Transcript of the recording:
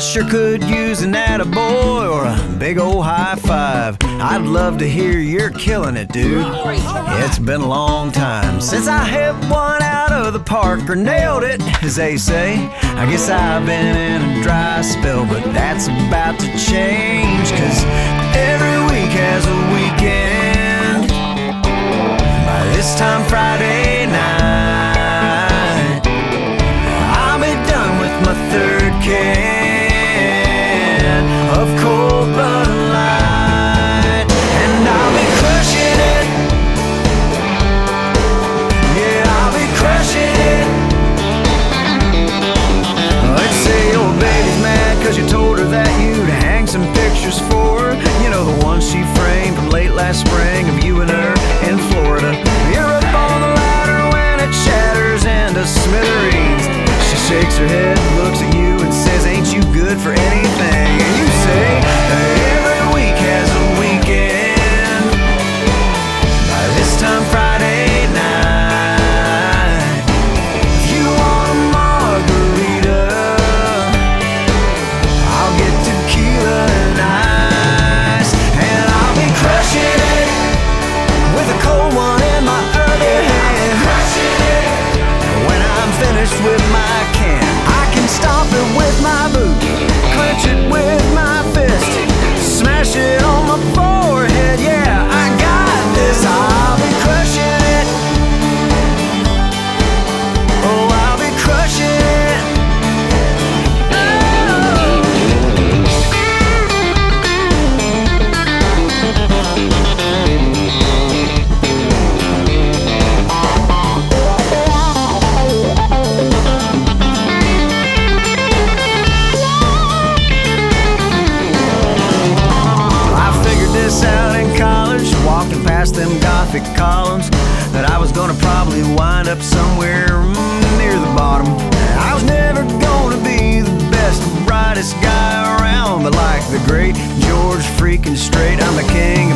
sure could use an attaboy or a big old high five. I'd love to hear you're killing it, dude. It's been a long time since I hit one out of the park or nailed it, as they say. I guess I've been in a dry spell, but that's about to change, cause every week has a weekend. By this time Friday shakes her head, looks at you, and says, Ain't you good for anything? Past them gothic columns, that I was gonna probably wind up somewhere near the bottom. I was never gonna be the best, brightest guy around, but like the great George freaking Strait, I'm the king